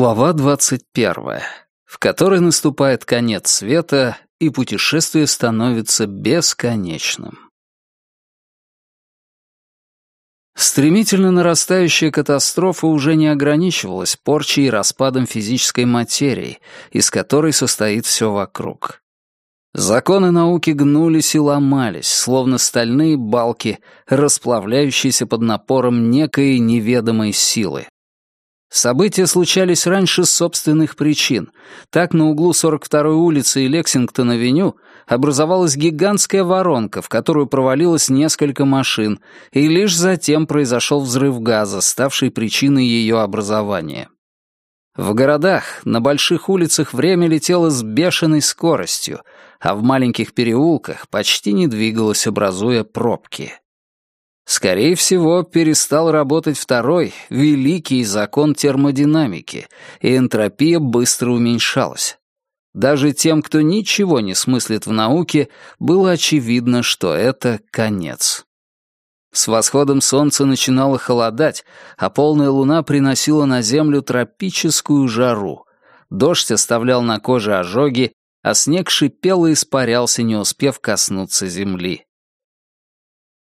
Глава двадцать первая, в которой наступает конец света, и путешествие становится бесконечным. Стремительно нарастающая катастрофа уже не ограничивалась порчей и распадом физической материи, из которой состоит все вокруг. Законы науки гнулись и ломались, словно стальные балки, расплавляющиеся под напором некой неведомой силы. События случались раньше собственных причин. Так на углу 42-й улицы и Лексингтон-авеню образовалась гигантская воронка, в которую провалилось несколько машин, и лишь затем произошел взрыв газа, ставший причиной ее образования. В городах, на больших улицах время летело с бешеной скоростью, а в маленьких переулках почти не двигалось, образуя пробки. Скорее всего, перестал работать второй, великий закон термодинамики, и энтропия быстро уменьшалась. Даже тем, кто ничего не смыслит в науке, было очевидно, что это конец. С восходом солнца начинало холодать, а полная луна приносила на землю тропическую жару. Дождь оставлял на коже ожоги, а снег шипел и испарялся, не успев коснуться земли.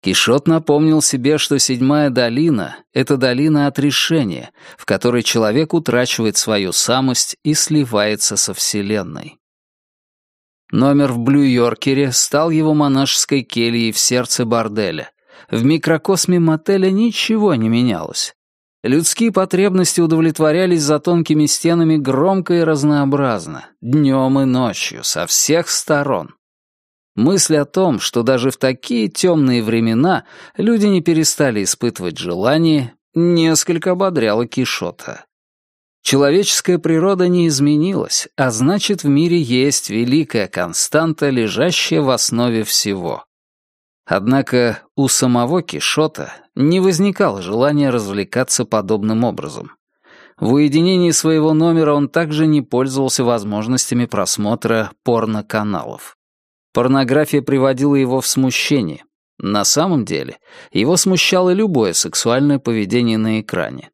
Кишот напомнил себе, что седьмая долина — это долина отрешения, в которой человек утрачивает свою самость и сливается со Вселенной. Номер в Блю-Йоркере стал его монашеской кельей в сердце борделя. В микрокосме мотеля ничего не менялось. Людские потребности удовлетворялись за тонкими стенами громко и разнообразно, днем и ночью, со всех сторон. Мысль о том, что даже в такие темные времена люди не перестали испытывать желание, несколько ободряла Кишота. Человеческая природа не изменилась, а значит, в мире есть великая константа, лежащая в основе всего. Однако у самого Кишота не возникало желания развлекаться подобным образом. В уединении своего номера он также не пользовался возможностями просмотра порноканалов. Порнография приводила его в смущение. На самом деле, его смущало любое сексуальное поведение на экране.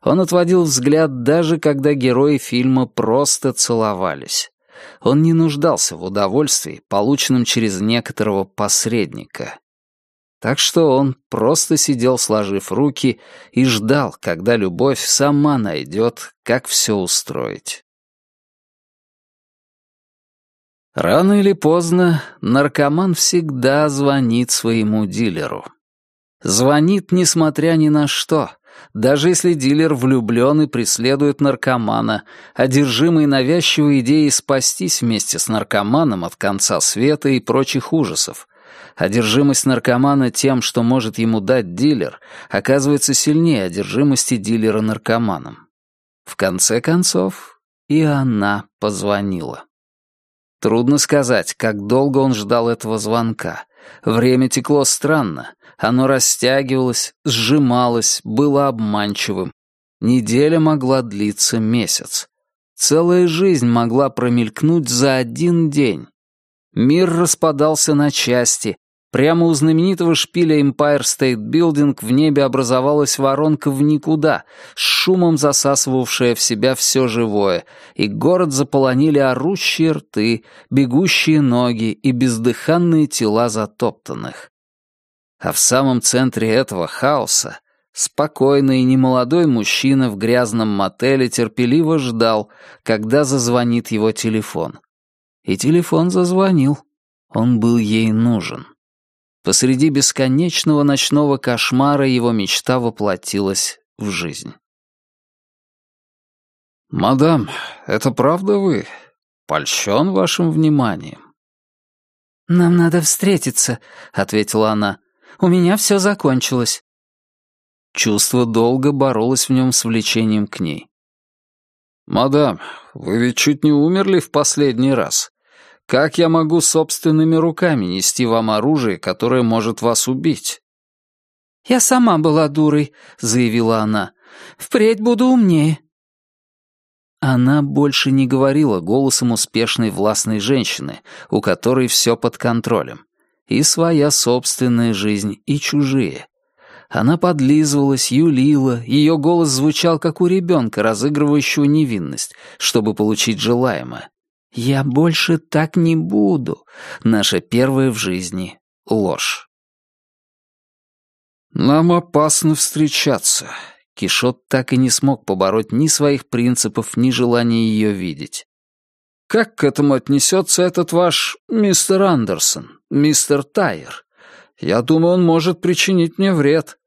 Он отводил взгляд даже когда герои фильма просто целовались. Он не нуждался в удовольствии, полученном через некоторого посредника. Так что он просто сидел, сложив руки, и ждал, когда любовь сама найдет, как все устроить. Рано или поздно наркоман всегда звонит своему дилеру. Звонит, несмотря ни на что, даже если дилер влюблен и преследует наркомана, одержимый навязчивой идеей спастись вместе с наркоманом от конца света и прочих ужасов. Одержимость наркомана тем, что может ему дать дилер, оказывается сильнее одержимости дилера наркоманом. В конце концов, и она позвонила. Трудно сказать, как долго он ждал этого звонка. Время текло странно. Оно растягивалось, сжималось, было обманчивым. Неделя могла длиться месяц. Целая жизнь могла промелькнуть за один день. Мир распадался на части, Прямо у знаменитого шпиля Empire State Building в небе образовалась воронка в никуда, с шумом засасывавшая в себя все живое, и город заполонили орущие рты, бегущие ноги и бездыханные тела затоптанных. А в самом центре этого хаоса спокойный и немолодой мужчина в грязном мотеле терпеливо ждал, когда зазвонит его телефон. И телефон зазвонил. Он был ей нужен. Посреди бесконечного ночного кошмара его мечта воплотилась в жизнь. «Мадам, это правда вы? Польщен вашим вниманием?» «Нам надо встретиться», — ответила она. «У меня все закончилось». Чувство долго боролось в нем с влечением к ней. «Мадам, вы ведь чуть не умерли в последний раз. Как я могу собственными руками нести вам оружие, которое может вас убить?» «Я сама была дурой», — заявила она. «Впредь буду умнее». Она больше не говорила голосом успешной властной женщины, у которой все под контролем. И своя собственная жизнь, и чужие. Она подлизывалась, юлила, ее голос звучал, как у ребенка, разыгрывающего невинность, чтобы получить желаемое. «Я больше так не буду». Наша первая в жизни ложь. «Нам опасно встречаться». Кишот так и не смог побороть ни своих принципов, ни желания ее видеть. «Как к этому отнесется этот ваш мистер Андерсон, мистер Тайер? Я думаю, он может причинить мне вред».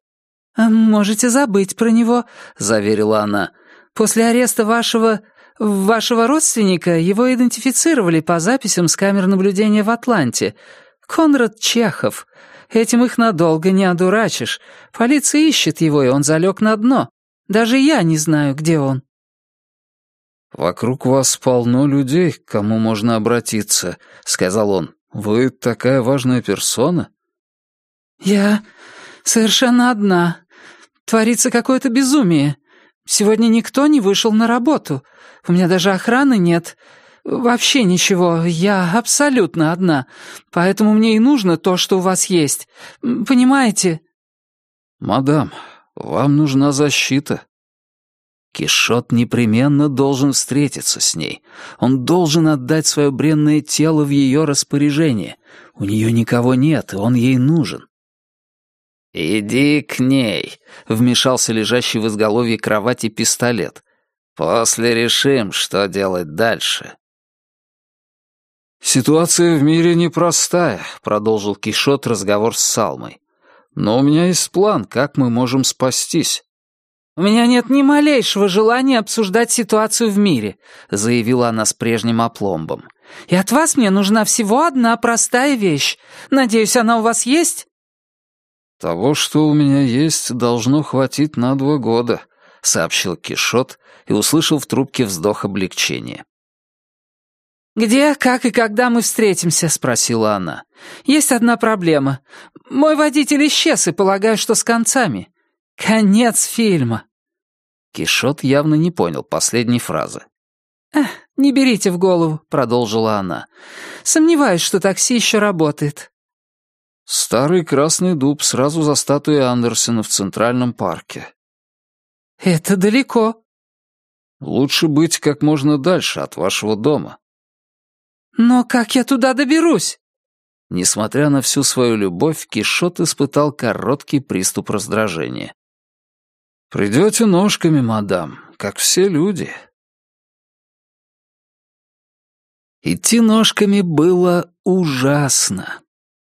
«А «Можете забыть про него», — заверила она. «После ареста вашего... вашего родственника его идентифицировали по записям с камер наблюдения в Атланте. Конрад Чехов. Этим их надолго не одурачишь. Полиция ищет его, и он залег на дно. Даже я не знаю, где он». «Вокруг вас полно людей, к кому можно обратиться», — сказал он. «Вы такая важная персона». «Я совершенно одна. Творится какое-то безумие. Сегодня никто не вышел на работу. У меня даже охраны нет. «Вообще ничего, я абсолютно одна, поэтому мне и нужно то, что у вас есть. Понимаете?» «Мадам, вам нужна защита». Кишот непременно должен встретиться с ней. Он должен отдать свое бренное тело в ее распоряжение. У нее никого нет, и он ей нужен. «Иди к ней», — вмешался лежащий в изголовье кровати пистолет. «После решим, что делать дальше». «Ситуация в мире непростая», — продолжил Кишот разговор с Салмой. «Но у меня есть план, как мы можем спастись». «У меня нет ни малейшего желания обсуждать ситуацию в мире», — заявила она с прежним опломбом. «И от вас мне нужна всего одна простая вещь. Надеюсь, она у вас есть?» «Того, что у меня есть, должно хватить на два года», — сообщил Кишот и услышал в трубке вздох облегчения. «Где, как и когда мы встретимся?» — спросила она. «Есть одна проблема. Мой водитель исчез, и полагаю, что с концами. Конец фильма». Кишот явно не понял последней фразы. «Эх, не берите в голову», — продолжила она. «Сомневаюсь, что такси еще работает». «Старый красный дуб сразу за статуей Андерсона в Центральном парке». «Это далеко». «Лучше быть как можно дальше от вашего дома». «Но как я туда доберусь?» Несмотря на всю свою любовь, Кишот испытал короткий приступ раздражения. «Придете ножками, мадам, как все люди». Идти ножками было ужасно.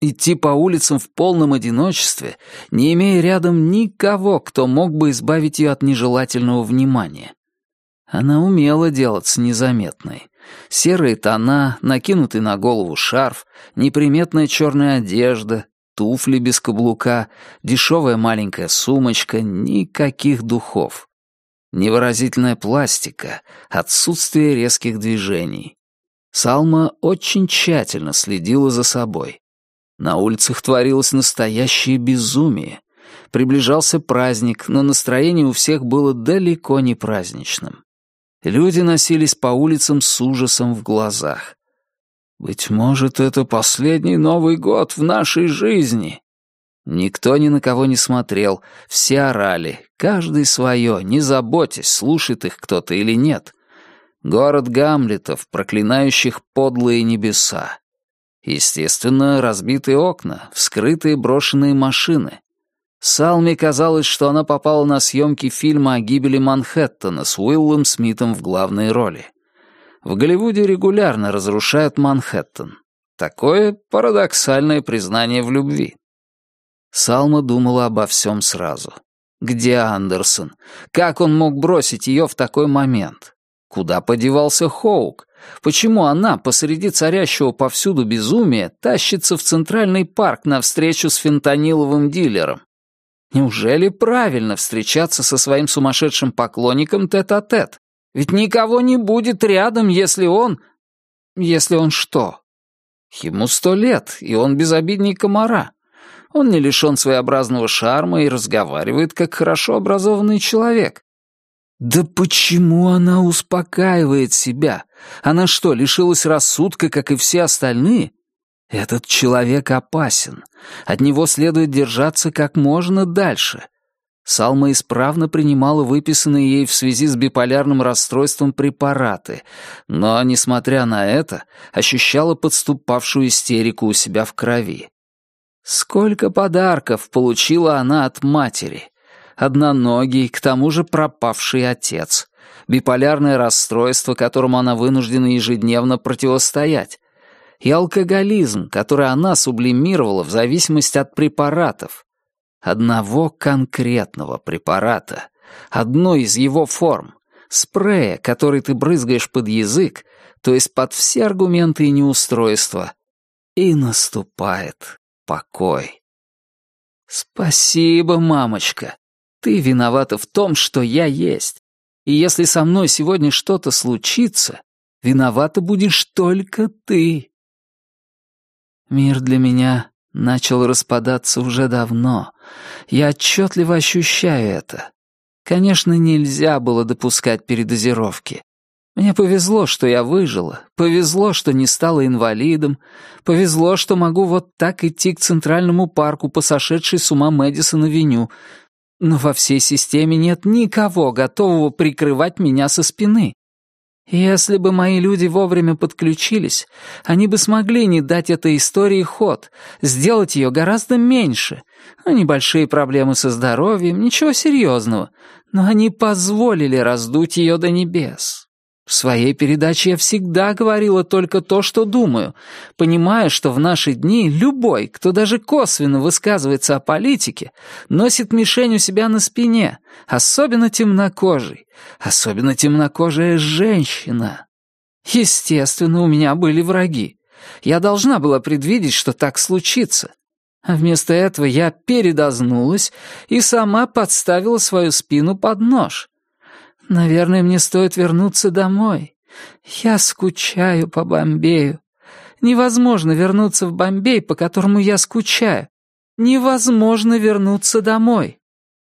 Идти по улицам в полном одиночестве, не имея рядом никого, кто мог бы избавить ее от нежелательного внимания. Она умела делаться незаметной. Серые тона, накинутый на голову шарф, неприметная черная одежда, туфли без каблука, дешевая маленькая сумочка, никаких духов. Невыразительная пластика, отсутствие резких движений. Салма очень тщательно следила за собой. На улицах творилось настоящее безумие. Приближался праздник, но настроение у всех было далеко не праздничным. Люди носились по улицам с ужасом в глазах. «Быть может, это последний Новый год в нашей жизни?» Никто ни на кого не смотрел, все орали, каждый свое, не заботясь, слушает их кто-то или нет. Город Гамлетов, проклинающих подлые небеса. Естественно, разбитые окна, вскрытые брошенные машины. Салме казалось, что она попала на съемки фильма о гибели Манхэттена с Уиллом Смитом в главной роли. В Голливуде регулярно разрушают Манхэттен. Такое парадоксальное признание в любви. Салма думала обо всем сразу. Где Андерсон? Как он мог бросить ее в такой момент? Куда подевался Хоук? Почему она посреди царящего повсюду безумия тащится в Центральный парк на встречу с фентаниловым дилером? Неужели правильно встречаться со своим сумасшедшим поклонником тет-а-тет? -тет? Ведь никого не будет рядом, если он... Если он что? Ему сто лет, и он безобидней комара. Он не лишен своеобразного шарма и разговаривает как хорошо образованный человек. Да почему она успокаивает себя? Она что, лишилась рассудка, как и все остальные? Этот человек опасен. От него следует держаться как можно дальше. Салма исправно принимала выписанные ей в связи с биполярным расстройством препараты, но, несмотря на это, ощущала подступавшую истерику у себя в крови. Сколько подарков получила она от матери. Одноногий, к тому же пропавший отец. Биполярное расстройство, которому она вынуждена ежедневно противостоять. И алкоголизм, который она сублимировала в зависимости от препаратов одного конкретного препарата, одной из его форм, спрея, который ты брызгаешь под язык, то есть под все аргументы и неустройства, и наступает покой. Спасибо, мамочка. Ты виновата в том, что я есть. И если со мной сегодня что-то случится, виновата будешь только ты. Мир для меня начал распадаться уже давно. Я отчетливо ощущаю это. Конечно, нельзя было допускать передозировки. Мне повезло, что я выжила, повезло, что не стала инвалидом, повезло, что могу вот так идти к Центральному парку по сошедшей с ума Мэдисон-авеню, но во всей системе нет никого, готового прикрывать меня со спины. Если бы мои люди вовремя подключились, они бы смогли не дать этой истории ход, сделать ее гораздо меньше. Ну, небольшие проблемы со здоровьем, ничего серьезного, но они позволили раздуть ее до небес. В своей передаче я всегда говорила только то, что думаю, понимая, что в наши дни любой, кто даже косвенно высказывается о политике, носит мишень у себя на спине, особенно темнокожий, особенно темнокожая женщина. Естественно, у меня были враги. Я должна была предвидеть, что так случится. А вместо этого я передознулась и сама подставила свою спину под нож. Наверное, мне стоит вернуться домой. Я скучаю по Бомбею. Невозможно вернуться в Бомбей, по которому я скучаю. Невозможно вернуться домой.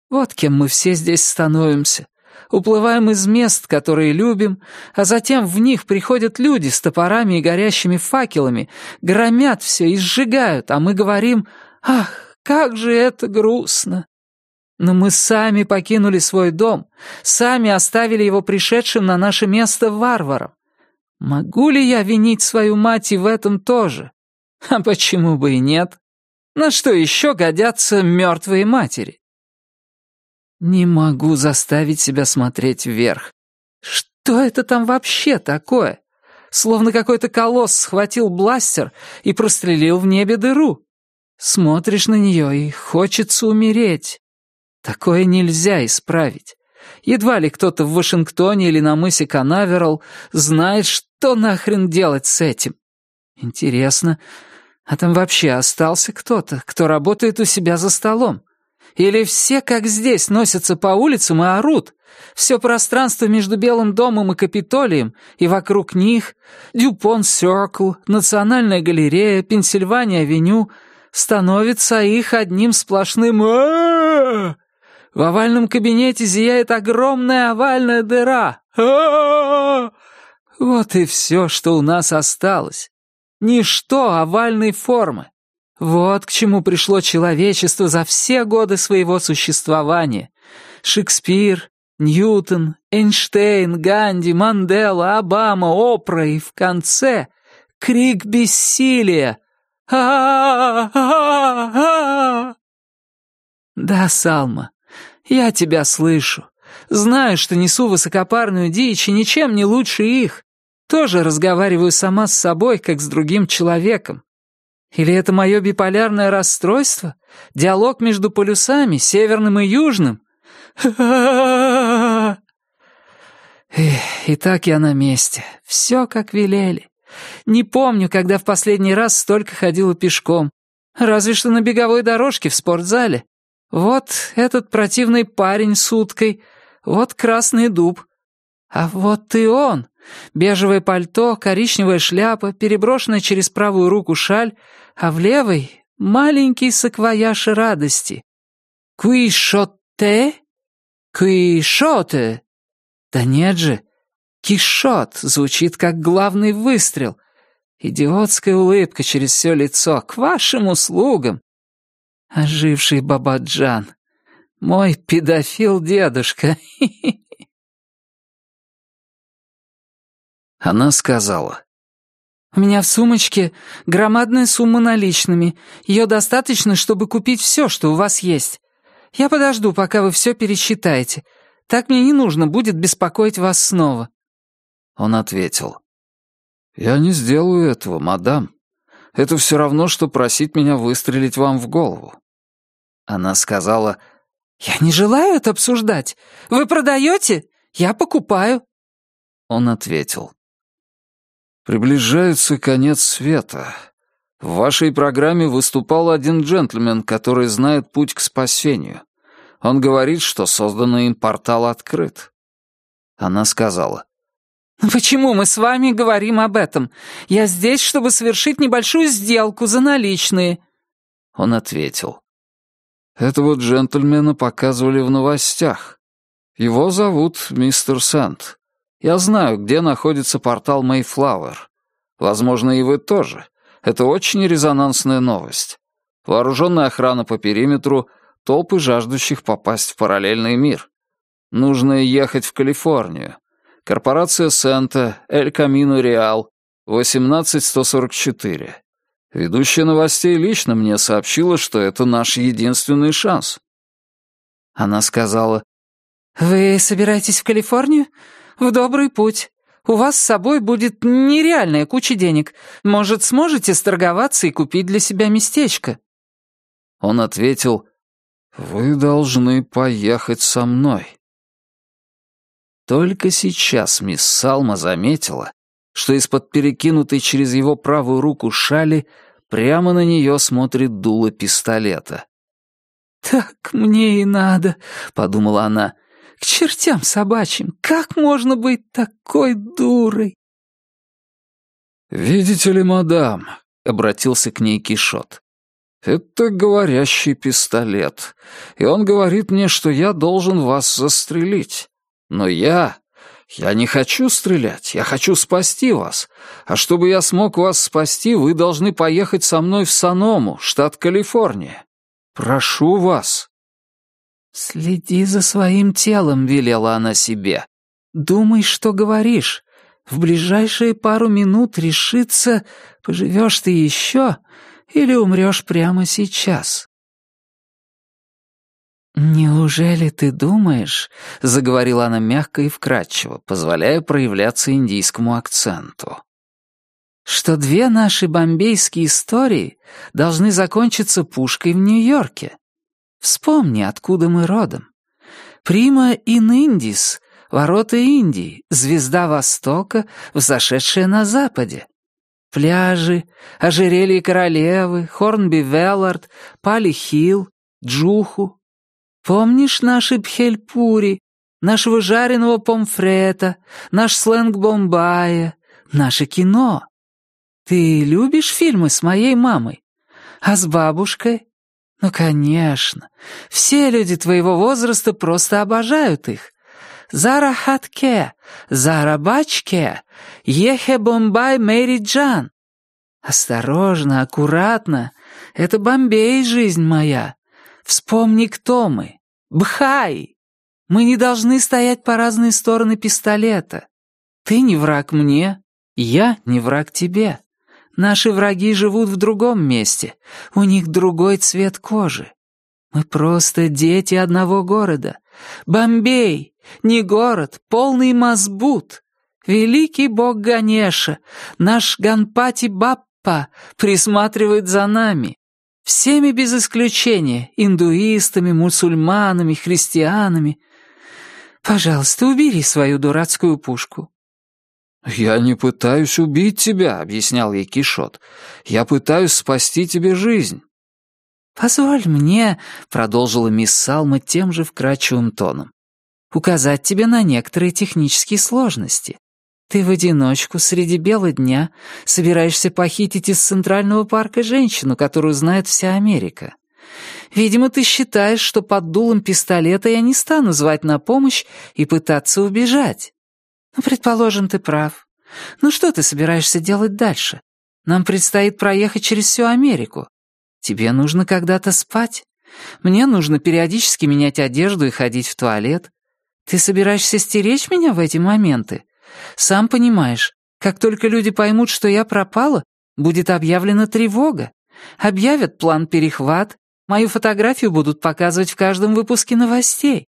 Вот кем мы все здесь становимся. Уплываем из мест, которые любим, а затем в них приходят люди с топорами и горящими факелами, громят все и сжигают, а мы говорим «Ах, как же это грустно!» Но мы сами покинули свой дом, сами оставили его пришедшим на наше место варваром. Могу ли я винить свою мать и в этом тоже? А почему бы и нет? На что еще годятся мертвые матери? Не могу заставить себя смотреть вверх. Что это там вообще такое? Словно какой-то колосс схватил бластер и прострелил в небе дыру. Смотришь на нее, и хочется умереть. Такое нельзя исправить. Едва ли кто-то в Вашингтоне или на мысе Канаверал знает, что нахрен делать с этим. Интересно, а там вообще остался кто-то, кто работает у себя за столом? Или все, как здесь, носятся по улицам и орут? Все пространство между Белым домом и Капитолием, и вокруг них Дюпон Сёркл, Национальная галерея, Пенсильвания-авеню становится их одним сплошным а в овальном кабинете зияет огромная овальная дыра. А Вот и все, что у нас осталось. Ничто овальной формы. Вот к чему пришло человечество за все годы своего существования. Шекспир, Ньютон, Эйнштейн, Ганди, Мандела, Обама, Опра и в конце крик бессилия. а а а Да, Салма, я тебя слышу. Знаю, что несу высокопарную дичь и ничем не лучше их. Тоже разговариваю сама с собой, как с другим человеком. Или это мое биполярное расстройство? Диалог между полюсами, северным и южным? И так я на месте. Все как велели. Не помню, когда в последний раз столько ходила пешком. Разве что на беговой дорожке в спортзале. Вот этот противный парень с уткой, вот красный дуб. А вот и он. Бежевое пальто, коричневая шляпа, переброшенная через правую руку шаль, а в левой — маленький саквояж радости. «Куишоте? Куишоте?» Да нет же, «Кишот» звучит как главный выстрел. Идиотская улыбка через все лицо. К вашим услугам. Оживший Бабаджан. Мой педофил-дедушка. Она сказала. «У меня в сумочке громадная сумма наличными. Ее достаточно, чтобы купить все, что у вас есть. Я подожду, пока вы все пересчитаете. Так мне не нужно будет беспокоить вас снова». Он ответил. «Я не сделаю этого, мадам. Это все равно, что просить меня выстрелить вам в голову». Она сказала, «Я не желаю это обсуждать. Вы продаете? Я покупаю». Он ответил, «Приближается конец света. В вашей программе выступал один джентльмен, который знает путь к спасению. Он говорит, что созданный им портал открыт». Она сказала, «Почему мы с вами говорим об этом? Я здесь, чтобы совершить небольшую сделку за наличные». Он ответил, этого джентльмена показывали в новостях. Его зовут мистер Сент. Я знаю, где находится портал Мейфлауэр. Возможно, и вы тоже. Это очень резонансная новость. Вооруженная охрана по периметру, толпы жаждущих попасть в параллельный мир. Нужно ехать в Калифорнию. Корпорация Сента, Эль Камино Реал, 18144. Ведущая новостей лично мне сообщила, что это наш единственный шанс. Она сказала, «Вы собираетесь в Калифорнию? В добрый путь. У вас с собой будет нереальная куча денег. Может, сможете сторговаться и купить для себя местечко?» Он ответил, «Вы должны поехать со мной». Только сейчас мисс Салма заметила, что из-под перекинутой через его правую руку шали прямо на нее смотрит дуло пистолета. «Так мне и надо», — подумала она. «К чертям собачьим! Как можно быть такой дурой?» «Видите ли, мадам», — обратился к ней Кишот, — «это говорящий пистолет, и он говорит мне, что я должен вас застрелить. Но я «Я не хочу стрелять, я хочу спасти вас. А чтобы я смог вас спасти, вы должны поехать со мной в Саному, штат Калифорния. Прошу вас». «Следи за своим телом», — велела она себе. «Думай, что говоришь. В ближайшие пару минут решится, поживешь ты еще или умрешь прямо сейчас». «Неужели ты думаешь?» — заговорила она мягко и вкрадчиво, позволяя проявляться индийскому акценту. «Что две наши бомбейские истории должны закончиться пушкой в Нью-Йорке. Вспомни, откуда мы родом. Прима ин Индис, ворота Индии, звезда Востока, взошедшая на Западе. Пляжи, ожерелье королевы, Хорнби-Веллард, Пали-Хилл, Джуху, Помнишь наши пхельпури, нашего жареного помфрета, наш сленг Бомбая, наше кино? Ты любишь фильмы с моей мамой? А с бабушкой? Ну, конечно. Все люди твоего возраста просто обожают их. Зара Хатке, Зара Бачке, Ехе Бомбай Мэри Джан. Осторожно, аккуратно. Это Бомбей, жизнь моя. Вспомни, кто мы. Бхай! Мы не должны стоять по разные стороны пистолета. Ты не враг мне, я не враг тебе. Наши враги живут в другом месте, у них другой цвет кожи. Мы просто дети одного города. Бомбей, не город, полный мазбут. Великий бог Ганеша, наш Ганпати Баппа присматривает за нами. Всеми без исключения, индуистами, мусульманами, христианами. Пожалуйста, убери свою дурацкую пушку». «Я не пытаюсь убить тебя», — объяснял ей Кишот. «Я пытаюсь спасти тебе жизнь». «Позволь мне», — продолжила мисс Салма тем же вкрадчивым тоном, «указать тебе на некоторые технические сложности. Ты в одиночку среди бела дня собираешься похитить из Центрального парка женщину, которую знает вся Америка. Видимо, ты считаешь, что под дулом пистолета я не стану звать на помощь и пытаться убежать. Ну, предположим, ты прав. Ну что ты собираешься делать дальше? Нам предстоит проехать через всю Америку. Тебе нужно когда-то спать. Мне нужно периодически менять одежду и ходить в туалет. Ты собираешься стеречь меня в эти моменты? Сам понимаешь, как только люди поймут, что я пропала, будет объявлена тревога. Объявят план перехват, мою фотографию будут показывать в каждом выпуске новостей.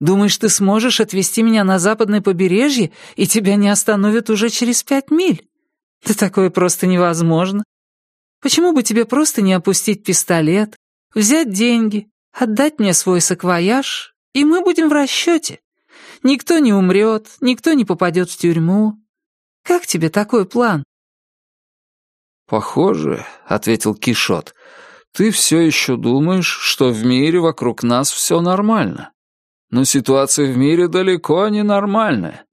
Думаешь, ты сможешь отвезти меня на западное побережье, и тебя не остановят уже через пять миль? Да такое просто невозможно. Почему бы тебе просто не опустить пистолет, взять деньги, отдать мне свой саквояж, и мы будем в расчете? Никто не умрет, никто не попадет в тюрьму. Как тебе такой план?» «Похоже», — ответил Кишот, — «ты все еще думаешь, что в мире вокруг нас все нормально. Но ситуация в мире далеко не нормальная.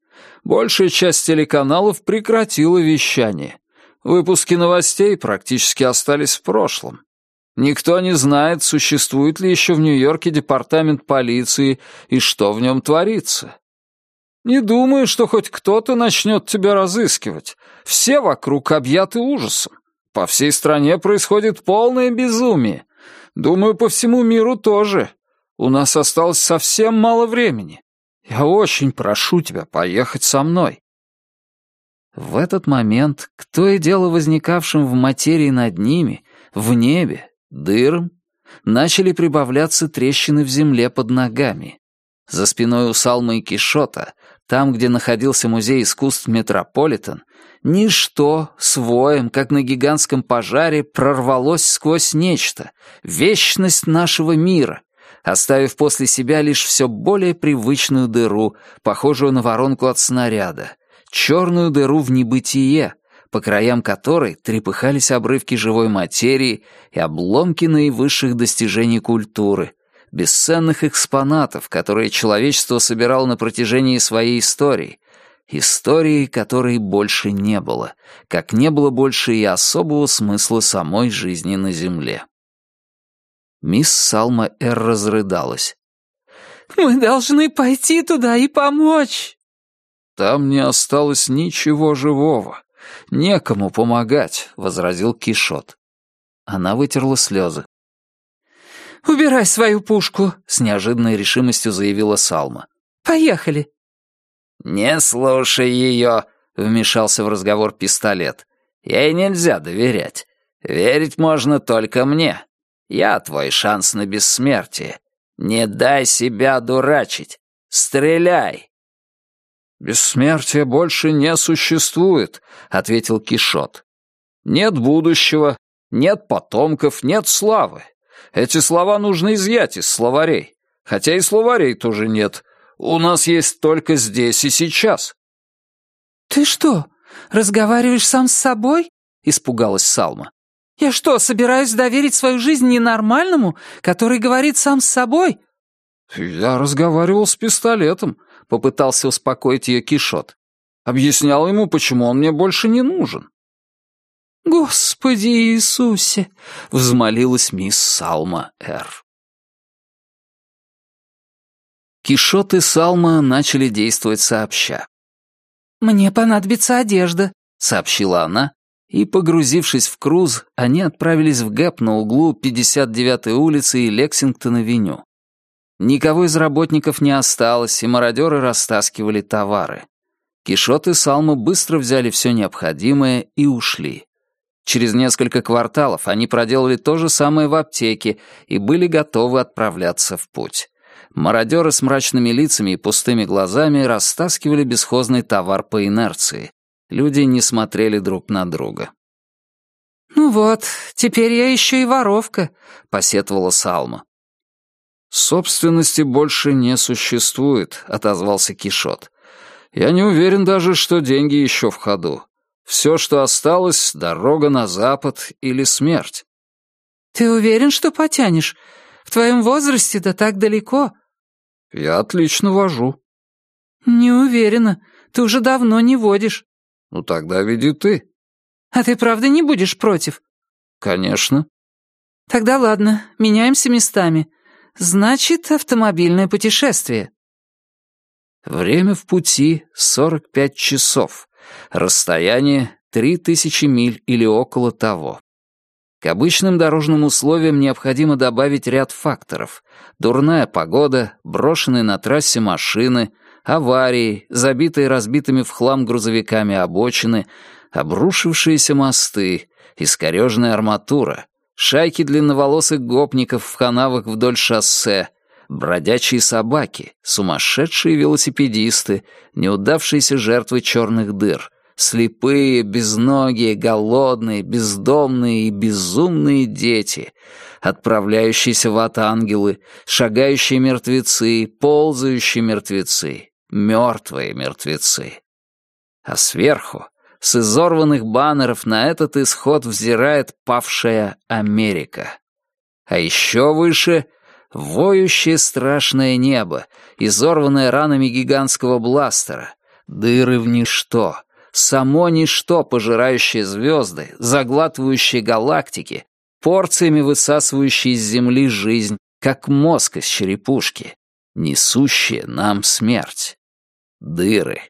Большая часть телеканалов прекратила вещание. Выпуски новостей практически остались в прошлом. Никто не знает, существует ли еще в Нью-Йорке департамент полиции и что в нем творится. Не думаю, что хоть кто-то начнет тебя разыскивать. Все вокруг объяты ужасом. По всей стране происходит полное безумие. Думаю, по всему миру тоже. У нас осталось совсем мало времени. Я очень прошу тебя поехать со мной». В этот момент, к то и дело возникавшим в материи над ними, в небе, дырам, начали прибавляться трещины в земле под ногами. За спиной у Салмы и Кишота, там, где находился музей искусств Метрополитен, ничто с воем, как на гигантском пожаре, прорвалось сквозь нечто, вечность нашего мира, оставив после себя лишь все более привычную дыру, похожую на воронку от снаряда, черную дыру в небытие, по краям которой трепыхались обрывки живой материи и обломки наивысших достижений культуры, бесценных экспонатов, которые человечество собирало на протяжении своей истории, истории, которой больше не было, как не было больше и особого смысла самой жизни на Земле. Мисс Салма Эр разрыдалась. «Мы должны пойти туда и помочь!» «Там не осталось ничего живого. Некому помогать», — возразил Кишот. Она вытерла слезы. «Убирай свою пушку», — с неожиданной решимостью заявила Салма. «Поехали». «Не слушай ее», — вмешался в разговор пистолет. «Ей нельзя доверять. Верить можно только мне. Я твой шанс на бессмертие. Не дай себя дурачить. Стреляй!» «Бессмертия больше не существует», — ответил Кишот. «Нет будущего, нет потомков, нет славы. Эти слова нужно изъять из словарей. Хотя и словарей тоже нет. У нас есть только здесь и сейчас». «Ты что, разговариваешь сам с собой?» — испугалась Салма. Я что, собираюсь доверить свою жизнь ненормальному, который говорит сам с собой?» «Я разговаривал с пистолетом», — попытался успокоить ее Кишот. Объяснял ему, почему он мне больше не нужен. «Господи Иисусе!» — взмолилась мисс Салма Р. Кишот и Салма начали действовать сообща. «Мне понадобится одежда», — сообщила она, и, погрузившись в круз, они отправились в ГЭП на углу 59-й улицы и Лексингтон-авеню. Никого из работников не осталось, и мародеры растаскивали товары. Кишот и Салма быстро взяли все необходимое и ушли. Через несколько кварталов они проделали то же самое в аптеке и были готовы отправляться в путь. Мародеры с мрачными лицами и пустыми глазами растаскивали бесхозный товар по инерции. Люди не смотрели друг на друга. «Ну вот, теперь я еще и воровка», — посетовала Салма. «Собственности больше не существует», — отозвался Кишот. «Я не уверен даже, что деньги еще в ходу. Все, что осталось, — дорога на запад или смерть». «Ты уверен, что потянешь? В твоем возрасте да так далеко». «Я отлично вожу». «Не уверена. Ты уже давно не водишь». «Ну тогда веди ты». «А ты правда не будешь против?» «Конечно». «Тогда ладно, меняемся местами. Значит, автомобильное путешествие». Время в пути — 45 часов. Расстояние — 3000 миль или около того. К обычным дорожным условиям необходимо добавить ряд факторов. Дурная погода, брошенные на трассе машины, аварии, забитые разбитыми в хлам грузовиками обочины, обрушившиеся мосты, искореженная арматура, шайки длинноволосых гопников в канавах вдоль шоссе, бродячие собаки, сумасшедшие велосипедисты, неудавшиеся жертвы черных дыр, слепые, безногие, голодные, бездомные и безумные дети, отправляющиеся в ад ангелы, шагающие мертвецы, ползающие мертвецы, мертвые мертвецы. А сверху, с изорванных баннеров на этот исход взирает павшая Америка. А еще выше — воющее страшное небо, изорванное ранами гигантского бластера, дыры в ничто, само ничто, пожирающее звезды, заглатывающее галактики, порциями высасывающее из Земли жизнь, как мозг из черепушки, несущее нам смерть. Дыры.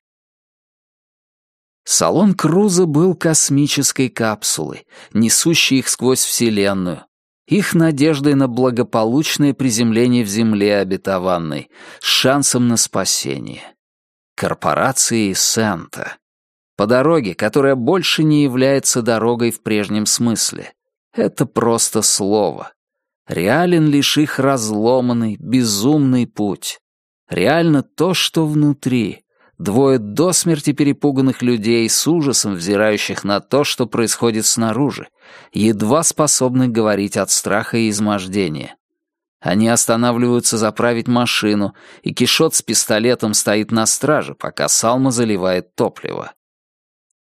Салон Круза был космической капсулой, несущей их сквозь Вселенную, их надеждой на благополучное приземление в Земле обетованной, с шансом на спасение. Корпорации Сента. По дороге, которая больше не является дорогой в прежнем смысле. Это просто слово. Реален лишь их разломанный, безумный путь. Реально то, что внутри, Двое до смерти перепуганных людей с ужасом взирающих на то, что происходит снаружи, едва способны говорить от страха и измождения. Они останавливаются заправить машину, и Кишот с пистолетом стоит на страже, пока Салма заливает топливо.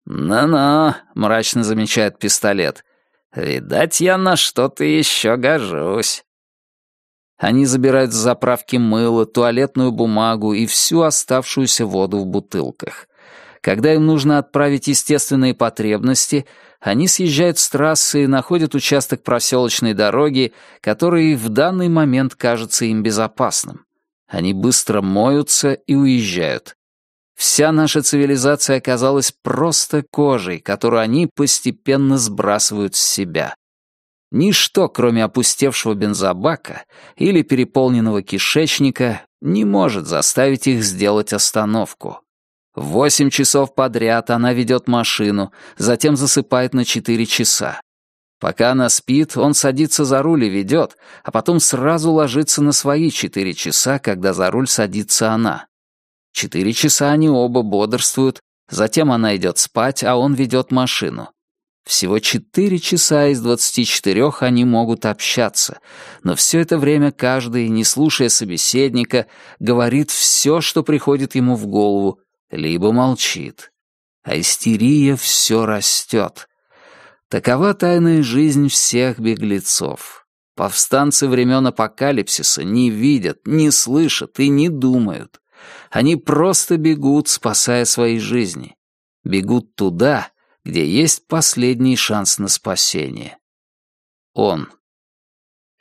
«На-на», — мрачно замечает пистолет, — «видать, я на что-то еще гожусь». Они забирают с заправки мыло, туалетную бумагу и всю оставшуюся воду в бутылках. Когда им нужно отправить естественные потребности, они съезжают с трассы и находят участок проселочной дороги, который в данный момент кажется им безопасным. Они быстро моются и уезжают. Вся наша цивилизация оказалась просто кожей, которую они постепенно сбрасывают с себя. Ничто, кроме опустевшего бензобака или переполненного кишечника, не может заставить их сделать остановку. Восемь часов подряд она ведет машину, затем засыпает на четыре часа. Пока она спит, он садится за руль и ведет, а потом сразу ложится на свои четыре часа, когда за руль садится она. Четыре часа они оба бодрствуют, затем она идет спать, а он ведет машину. Всего четыре часа из двадцати четырех они могут общаться, но все это время каждый, не слушая собеседника, говорит все, что приходит ему в голову, либо молчит. А истерия все растет. Такова тайная жизнь всех беглецов. Повстанцы времен апокалипсиса не видят, не слышат и не думают. Они просто бегут, спасая свои жизни. Бегут туда, где есть последний шанс на спасение. Он.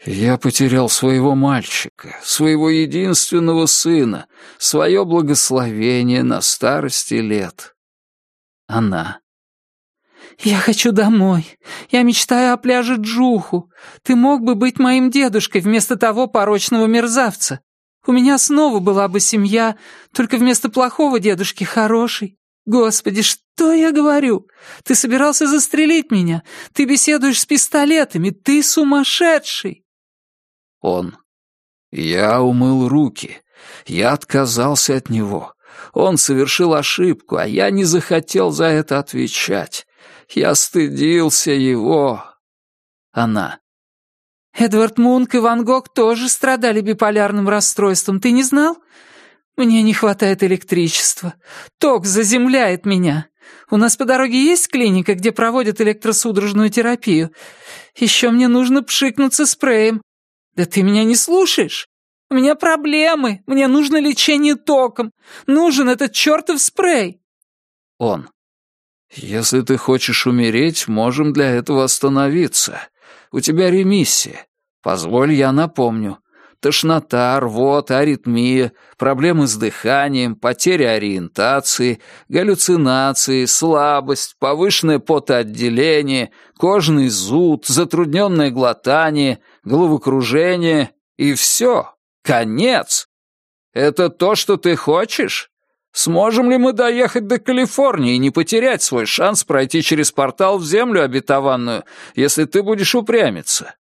«Я потерял своего мальчика, своего единственного сына, свое благословение на старости лет». Она. «Я хочу домой. Я мечтаю о пляже Джуху. Ты мог бы быть моим дедушкой вместо того порочного мерзавца. У меня снова была бы семья, только вместо плохого дедушки хороший. Господи, что я говорю? Ты собирался застрелить меня. Ты беседуешь с пистолетами. Ты сумасшедший. Он. Я умыл руки. Я отказался от него. Он совершил ошибку, а я не захотел за это отвечать. Я стыдился его. Она. Эдвард Мунк и Ван Гог тоже страдали биполярным расстройством. Ты не знал? Мне не хватает электричества. Ток заземляет меня. У нас по дороге есть клиника, где проводят электросудорожную терапию. Еще мне нужно пшикнуться спреем. Да ты меня не слушаешь? У меня проблемы. Мне нужно лечение током. Нужен этот чертов спрей. Он. Если ты хочешь умереть, можем для этого остановиться. У тебя ремиссия. Позволь, я напомню. Тошнота, рвота, аритмия, проблемы с дыханием, потеря ориентации, галлюцинации, слабость, повышенное потоотделение, кожный зуд, затрудненное глотание, головокружение и все. Конец. Это то, что ты хочешь? Сможем ли мы доехать до Калифорнии и не потерять свой шанс пройти через портал в землю обетованную, если ты будешь упрямиться?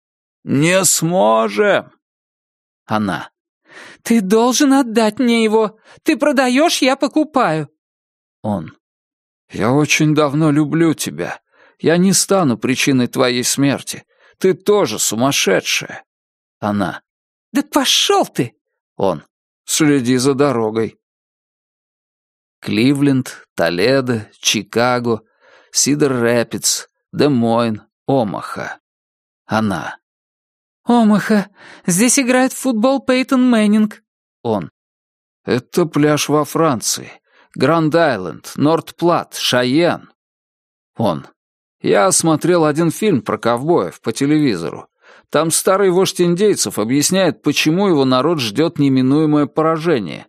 Не сможем. Она. «Ты должен отдать мне его. Ты продаешь, я покупаю». Он. «Я очень давно люблю тебя. Я не стану причиной твоей смерти. Ты тоже сумасшедшая». Она. «Да пошел ты!» Он. «Следи за дорогой». Кливленд, Толедо, Чикаго, Сидер-Рэпидс, Де-Мойн, Омаха. Она. «Омаха, здесь играет в футбол Пейтон Мэннинг». Он. «Это пляж во Франции. Гранд-Айленд, Норт-Плат, Шайен». Он. «Я смотрел один фильм про ковбоев по телевизору. Там старый вождь индейцев объясняет, почему его народ ждет неминуемое поражение.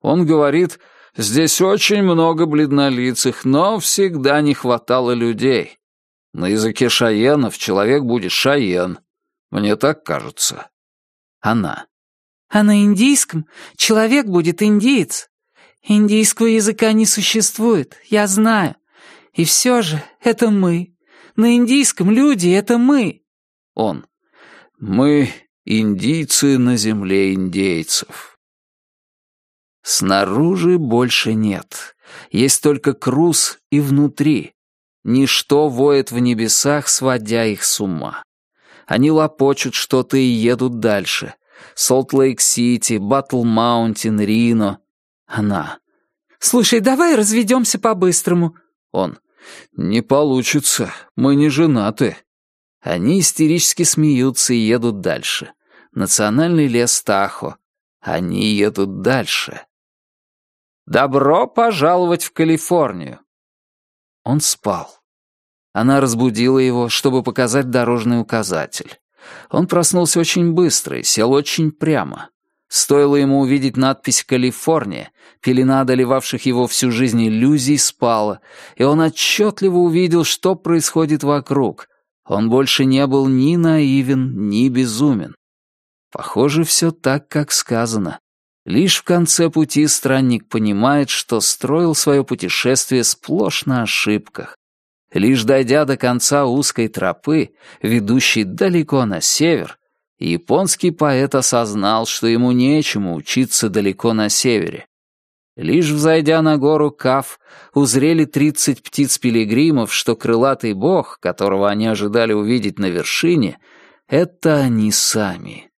Он говорит, здесь очень много бледнолицых, но всегда не хватало людей. На языке шаенов человек будет шаен, мне так кажется. Она. А на индийском человек будет индиец. Индийского языка не существует, я знаю. И все же это мы. На индийском люди — это мы. Он. Мы индейцы на земле индейцев. Снаружи больше нет. Есть только Круз и внутри. Ничто воет в небесах, сводя их с ума. Они лопочут что-то и едут дальше. Солт-Лейк-Сити, Батл-Маунтин, Рино. Она. «Слушай, давай разведемся по-быстрому». Он. «Не получится. Мы не женаты». Они истерически смеются и едут дальше. Национальный лес Тахо. Они едут дальше. «Добро пожаловать в Калифорнию!» Он спал. Она разбудила его, чтобы показать дорожный указатель. Он проснулся очень быстро и сел очень прямо. Стоило ему увидеть надпись «Калифорния», пелена одолевавших его всю жизнь иллюзий спала, и он отчетливо увидел, что происходит вокруг. Он больше не был ни наивен, ни безумен. Похоже, все так, как сказано. Лишь в конце пути странник понимает, что строил свое путешествие сплошь на ошибках. Лишь дойдя до конца узкой тропы, ведущей далеко на север, японский поэт осознал, что ему нечему учиться далеко на севере. Лишь взойдя на гору Каф, узрели тридцать птиц-пилигримов, что крылатый бог, которого они ожидали увидеть на вершине, это они сами.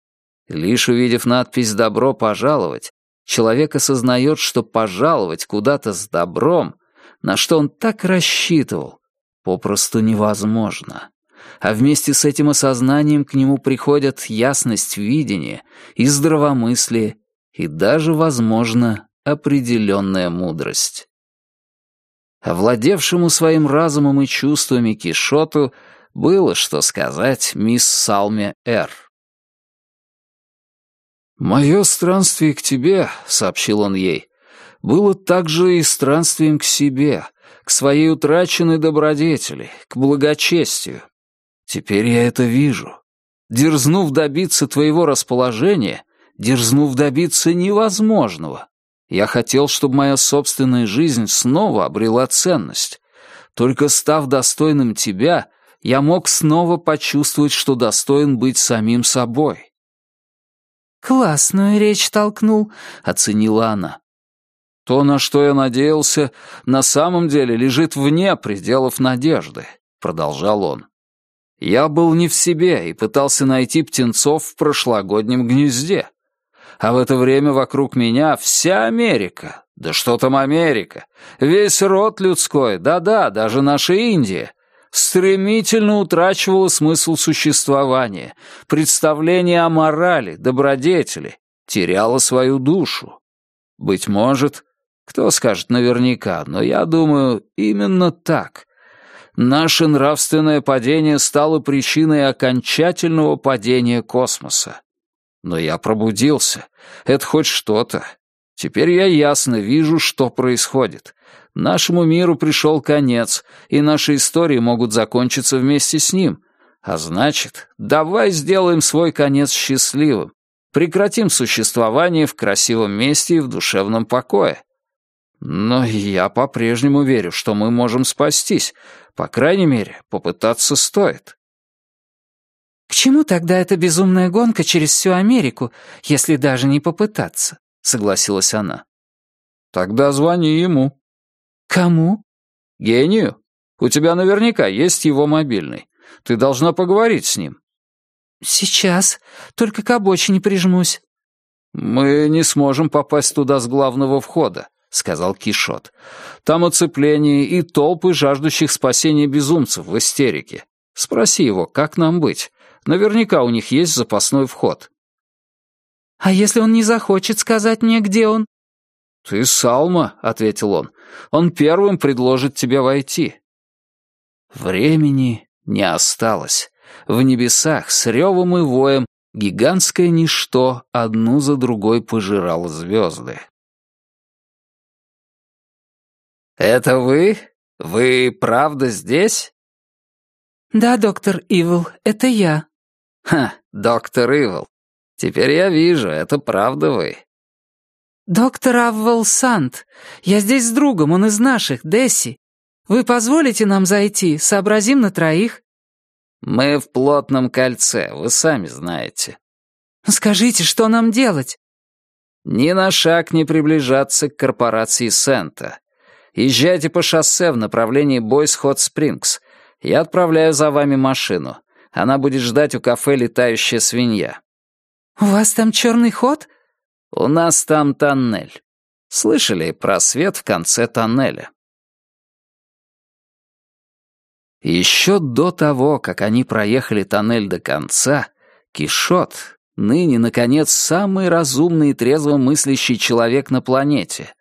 Лишь увидев надпись «Добро пожаловать», человек осознает, что пожаловать куда-то с добром, на что он так рассчитывал, попросту невозможно. А вместе с этим осознанием к нему приходят ясность видения и здравомыслие, и даже, возможно, определенная мудрость. Овладевшему своим разумом и чувствами Кишоту было что сказать мисс Салме Р. «Мое странствие к тебе», — сообщил он ей, — «было также и странствием к себе, к своей утраченной добродетели, к благочестию. Теперь я это вижу. Дерзнув добиться твоего расположения, дерзнув добиться невозможного, я хотел, чтобы моя собственная жизнь снова обрела ценность. Только став достойным тебя, я мог снова почувствовать, что достоин быть самим собой. «Классную речь толкнул», — оценила она. То, на что я надеялся, на самом деле лежит вне пределов надежды», — продолжал он. «Я был не в себе и пытался найти птенцов в прошлогоднем гнезде. А в это время вокруг меня вся Америка, да что там Америка, весь род людской, да-да, даже наша Индия, стремительно утрачивала смысл существования, представление о морали, добродетели, теряла свою душу. Быть может, кто скажет наверняка, но я думаю, именно так. Наше нравственное падение стало причиной окончательного падения космоса. Но я пробудился. Это хоть что-то. Теперь я ясно вижу, что происходит. Нашему миру пришел конец, и наши истории могут закончиться вместе с ним. А значит, давай сделаем свой конец счастливым. Прекратим существование в красивом месте и в душевном покое. Но я по-прежнему верю, что мы можем спастись. По крайней мере, попытаться стоит. «К чему тогда эта безумная гонка через всю Америку, если даже не попытаться?» — согласилась она. «Тогда звони ему». «Кому?» «Гению. У тебя наверняка есть его мобильный. Ты должна поговорить с ним». «Сейчас. Только к обочине прижмусь». «Мы не сможем попасть туда с главного входа. — сказал Кишот. «Там оцепление и толпы жаждущих спасения безумцев в истерике. Спроси его, как нам быть. Наверняка у них есть запасной вход». «А если он не захочет сказать мне, где он?» «Ты Салма», — ответил он. «Он первым предложит тебе войти». Времени не осталось. В небесах с ревом и воем гигантское ничто одну за другой пожирало звезды. «Это вы? Вы правда здесь?» «Да, доктор Ивл, это я». «Ха, доктор Ивл. Теперь я вижу, это правда вы». «Доктор Аввел Сант, я здесь с другом, он из наших, Десси. Вы позволите нам зайти, сообразим на троих?» «Мы в плотном кольце, вы сами знаете». «Скажите, что нам делать?» «Ни на шаг не приближаться к корпорации Сента. Езжайте по шоссе в направлении Бойс-Хот-Спрингс. Я отправляю за вами машину. Она будет ждать у кафе «Летающая свинья». «У вас там черный ход?» «У нас там тоннель. Слышали про свет в конце тоннеля?» Еще до того, как они проехали тоннель до конца, Кишот, ныне, наконец, самый разумный и трезво мыслящий человек на планете,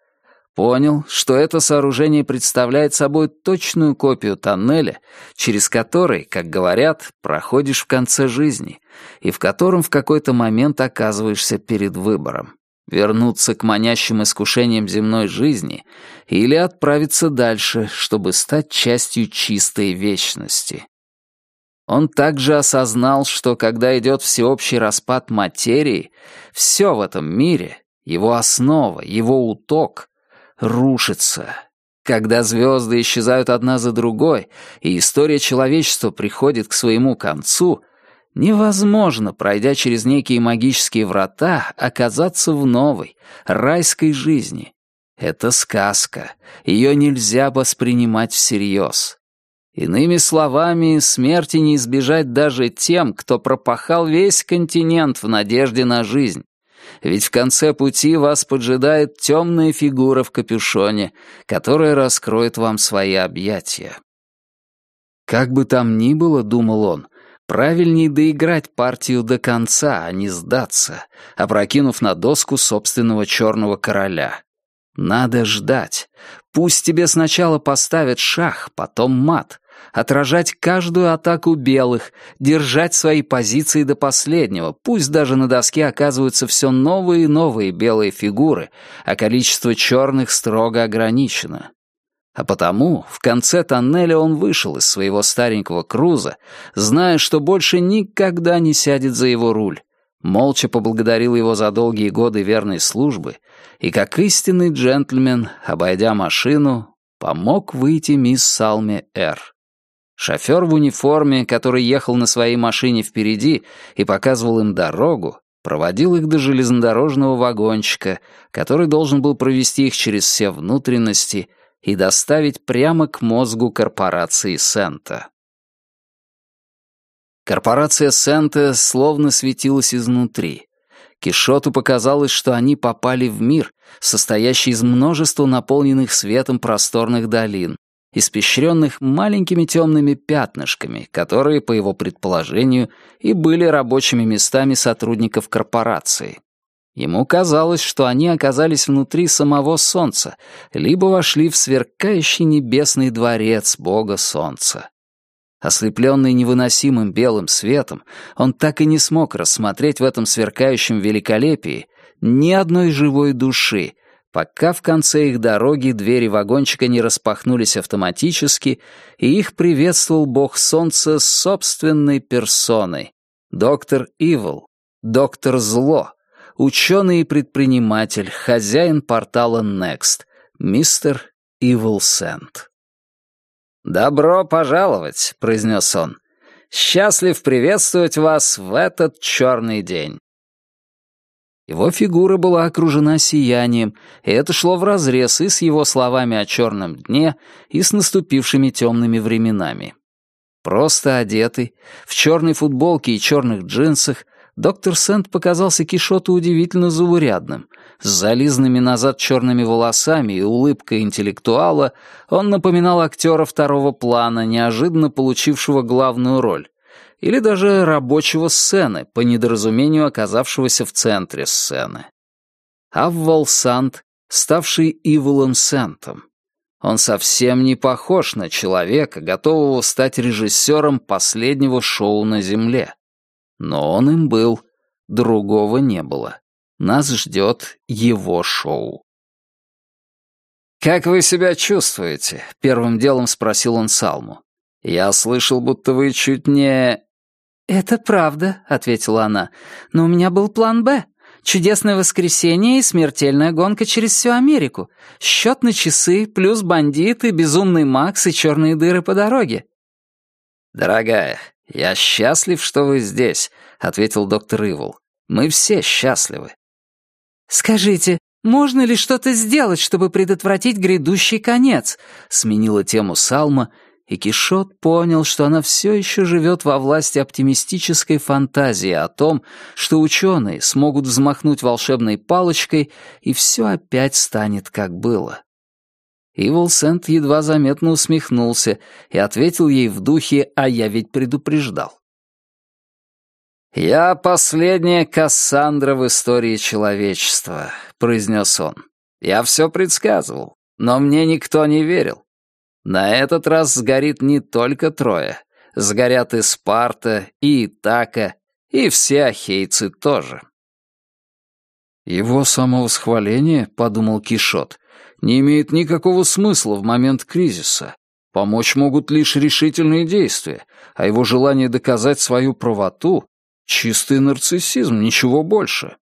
Понял, что это сооружение представляет собой точную копию тоннеля, через который, как говорят, проходишь в конце жизни, и в котором в какой-то момент оказываешься перед выбором — вернуться к манящим искушениям земной жизни или отправиться дальше, чтобы стать частью чистой вечности. Он также осознал, что когда идет всеобщий распад материи, все в этом мире, его основа, его уток — рушится. Когда звезды исчезают одна за другой, и история человечества приходит к своему концу, невозможно, пройдя через некие магические врата, оказаться в новой, райской жизни. Это сказка, ее нельзя воспринимать всерьез. Иными словами, смерти не избежать даже тем, кто пропахал весь континент в надежде на жизнь ведь в конце пути вас поджидает темная фигура в капюшоне, которая раскроет вам свои объятия. Как бы там ни было, думал он, правильнее доиграть партию до конца, а не сдаться, опрокинув на доску собственного черного короля. Надо ждать. Пусть тебе сначала поставят шах, потом мат, отражать каждую атаку белых, держать свои позиции до последнего, пусть даже на доске оказываются все новые и новые белые фигуры, а количество черных строго ограничено. А потому в конце тоннеля он вышел из своего старенького круза, зная, что больше никогда не сядет за его руль, молча поблагодарил его за долгие годы верной службы и, как истинный джентльмен, обойдя машину, помог выйти мисс Салме Р. Шофер в униформе, который ехал на своей машине впереди и показывал им дорогу, проводил их до железнодорожного вагончика, который должен был провести их через все внутренности и доставить прямо к мозгу корпорации Сента. Корпорация Сента словно светилась изнутри. Кишоту показалось, что они попали в мир, состоящий из множества наполненных светом просторных долин, испещренных маленькими темными пятнышками, которые, по его предположению, и были рабочими местами сотрудников корпорации. Ему казалось, что они оказались внутри самого Солнца, либо вошли в сверкающий небесный дворец Бога Солнца. Ослепленный невыносимым белым светом, он так и не смог рассмотреть в этом сверкающем великолепии ни одной живой души, пока в конце их дороги двери вагончика не распахнулись автоматически, и их приветствовал бог солнца собственной персоной, доктор Ивол, доктор Зло, ученый и предприниматель, хозяин портала Next, мистер Ивол Сент. «Добро пожаловать», — произнес он. «Счастлив приветствовать вас в этот черный день». Его фигура была окружена сиянием, и это шло вразрез и с его словами о черном дне, и с наступившими темными временами. Просто одетый, в черной футболке и черных джинсах, доктор Сент показался Кишоту удивительно заурядным. С зализанными назад черными волосами и улыбкой интеллектуала он напоминал актера второго плана, неожиданно получившего главную роль, или даже рабочего сцены, по недоразумению оказавшегося в центре сцены. Аввал Сант, ставший Иволом Сентом. Он совсем не похож на человека, готового стать режиссером последнего шоу на Земле. Но он им был, другого не было. Нас ждет его шоу. «Как вы себя чувствуете?» — первым делом спросил он Салму. «Я слышал, будто вы чуть не...» «Это правда», — ответила она. «Но у меня был план «Б». Чудесное воскресенье и смертельная гонка через всю Америку. Счет на часы, плюс бандиты, безумный Макс и черные дыры по дороге». «Дорогая, я счастлив, что вы здесь», — ответил доктор Ивол. «Мы все счастливы». «Скажите, можно ли что-то сделать, чтобы предотвратить грядущий конец?» — сменила тему Салма, и Кишот понял, что она все еще живет во власти оптимистической фантазии о том, что ученые смогут взмахнуть волшебной палочкой, и все опять станет, как было. Ивол Сент едва заметно усмехнулся и ответил ей в духе «А я ведь предупреждал». «Я последняя Кассандра в истории человечества», — произнес он. «Я все предсказывал, но мне никто не верил. На этот раз сгорит не только трое. Сгорят и Спарта, и Итака, и все ахейцы тоже». «Его самовосхваление, — подумал Кишот, — не имеет никакого смысла в момент кризиса. Помочь могут лишь решительные действия, а его желание доказать свою правоту Чистый нарциссизм, ничего больше.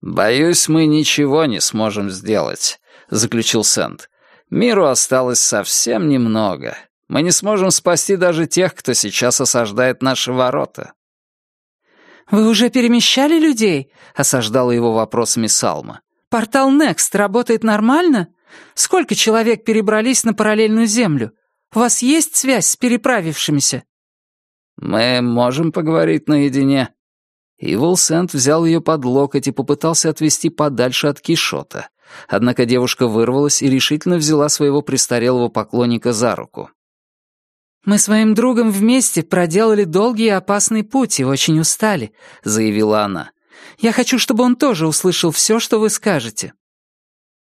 «Боюсь, мы ничего не сможем сделать», — заключил Сент. «Миру осталось совсем немного. Мы не сможем спасти даже тех, кто сейчас осаждает наши ворота». «Вы уже перемещали людей?» — осаждала его вопросами Салма. «Портал Next работает нормально? Сколько человек перебрались на параллельную Землю? У вас есть связь с переправившимися?» «Мы можем поговорить наедине?» Ивол Сент взял ее под локоть и попытался отвести подальше от Кишота. Однако девушка вырвалась и решительно взяла своего престарелого поклонника за руку. «Мы с моим другом вместе проделали долгий и опасный путь и очень устали», — заявила она. «Я хочу, чтобы он тоже услышал все, что вы скажете».